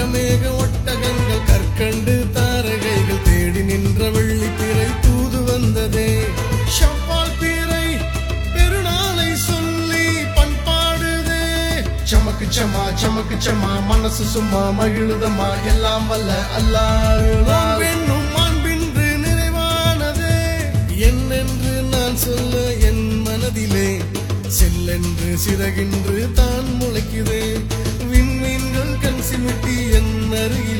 கார்மேக ஒட்டகங்கள் கற்கண்டு தாரகைகள் தேடி நின்ற வெள்ளித்திரை தூது வந்ததே. ஷப்பால் பீரை பெருநாளை சொல்லி பண்பாடுதே. சமக்கு சமா சமக்கு சமா மனசு சும்மா மகிழுதம்மா எல்லாம் வல்ல அல்லாஹ். என்னென்று நான் சொல்ல என் மனதிலே செல்லென்று சிறகின்று தான் முளைக்குதே. விண்மீன்கள் கண் சிமிட்டி என் அருகிலே வந்து நின்று